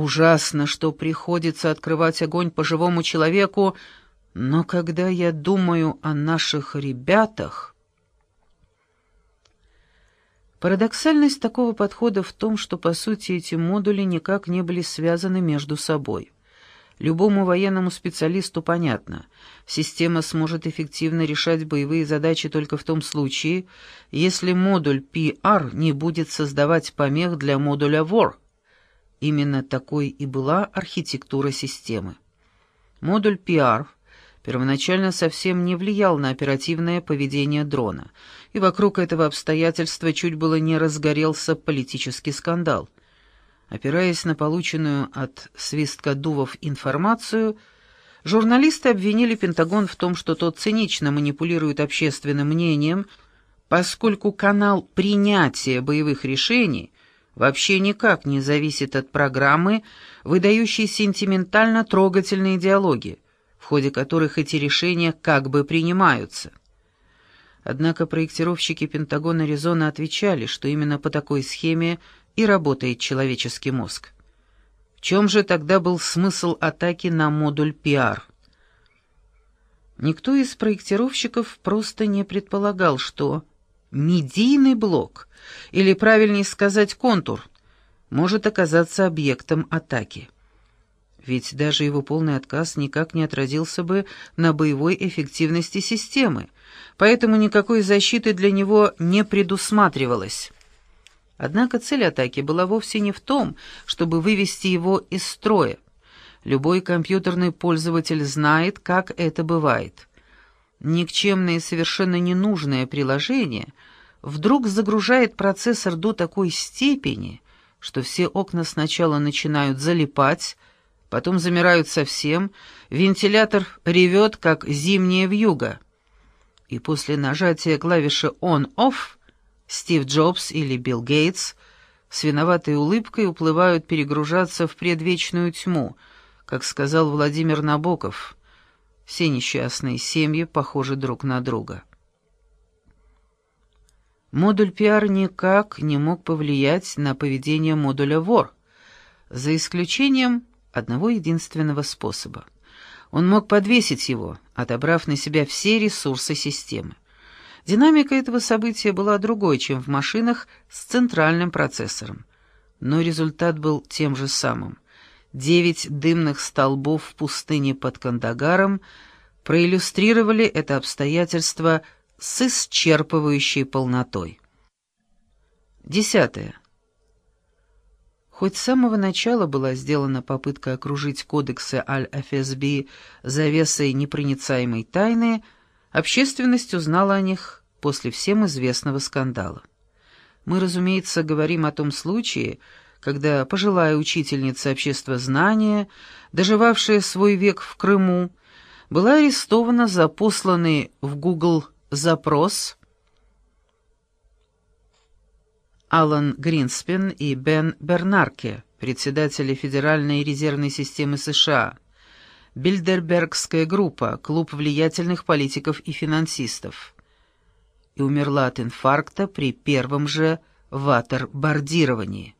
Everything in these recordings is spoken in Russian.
Ужасно, что приходится открывать огонь по живому человеку, но когда я думаю о наших ребятах... Парадоксальность такого подхода в том, что, по сути, эти модули никак не были связаны между собой. Любому военному специалисту понятно, система сможет эффективно решать боевые задачи только в том случае, если модуль PR не будет создавать помех для модуля WAR. Именно такой и была архитектура системы. Модуль PR первоначально совсем не влиял на оперативное поведение дрона, и вокруг этого обстоятельства чуть было не разгорелся политический скандал – Опираясь на полученную от свисткодувов информацию, журналисты обвинили Пентагон в том, что тот цинично манипулирует общественным мнением, поскольку канал принятия боевых решений вообще никак не зависит от программы, выдающей сентиментально трогательные диалоги, в ходе которых эти решения как бы принимаются. Однако проектировщики Пентагона резонно отвечали, что именно по такой схеме и работает человеческий мозг. В чем же тогда был смысл атаки на модуль PR? Никто из проектировщиков просто не предполагал, что медийный блок, или правильнее сказать контур, может оказаться объектом атаки. Ведь даже его полный отказ никак не отразился бы на боевой эффективности системы, поэтому никакой защиты для него не предусматривалось. Однако цель атаки была вовсе не в том, чтобы вывести его из строя. Любой компьютерный пользователь знает, как это бывает. Никчемное и совершенно ненужное приложение вдруг загружает процессор до такой степени, что все окна сначала начинают залипать, потом замирают совсем, вентилятор ревет, как зимняя вьюга. И после нажатия клавиши «on-off» Стив Джобс или Билл Гейтс с виноватой улыбкой уплывают перегружаться в предвечную тьму, как сказал Владимир Набоков. Все несчастные семьи похожи друг на друга. Модуль PR никак не мог повлиять на поведение модуля вор, за исключением одного единственного способа. Он мог подвесить его, отобрав на себя все ресурсы системы. Динамика этого события была другой, чем в машинах с центральным процессором. Но результат был тем же самым. Девять дымных столбов в пустыне под Кандагаром проиллюстрировали это обстоятельство с исчерпывающей полнотой. Десятое. Хоть с самого начала была сделана попытка окружить кодексы Аль-ФСБ завесой непроницаемой тайны, Общественность узнала о них после всем известного скандала. Мы, разумеется, говорим о том случае, когда пожилая учительница обществознания, доживавшая свой век в Крыму, была арестована за посланный в Google запрос Алан Гринспен и Бен Бернарке, председатели Федеральной резервной системы США, Бильдербергская группа, клуб влиятельных политиков и финансистов. И умерла от инфаркта при первом же ватербордировании.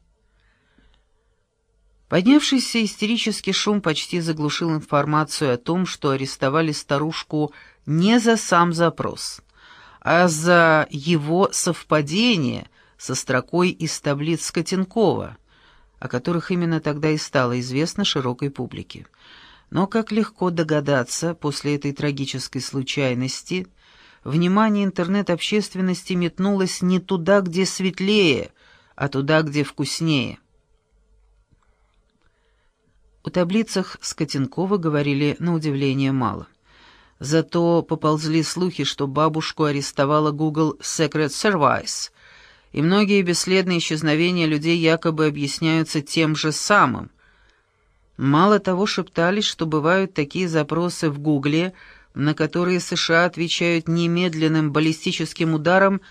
Поднявшийся истерический шум почти заглушил информацию о том, что арестовали старушку не за сам запрос, а за его совпадение со строкой из таблиц Скотенкова, о которых именно тогда и стало известно широкой публике. Но, как легко догадаться, после этой трагической случайности внимание интернет-общественности метнулось не туда, где светлее, а туда, где вкуснее. О таблицах Скотенкова говорили на удивление мало. Зато поползли слухи, что бабушку арестовала Google Secret Service, и многие бесследные исчезновения людей якобы объясняются тем же самым — Мало того, шептались, что бывают такие запросы в Гугле, на которые США отвечают немедленным баллистическим ударом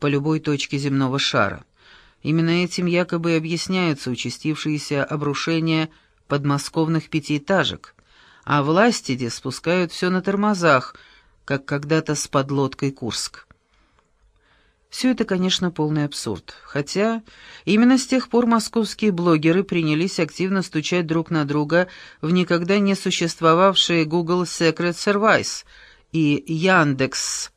по любой точке земного шара. Именно этим якобы объясняются участившиеся обрушения подмосковных пятиэтажек, а власти где спускают все на тормозах, как когда-то с подлодкой Курск. Все это, конечно, полный абсурд. Хотя именно с тех пор московские блогеры принялись активно стучать друг на друга в никогда не существовавшие Google Secret Service и Яндекс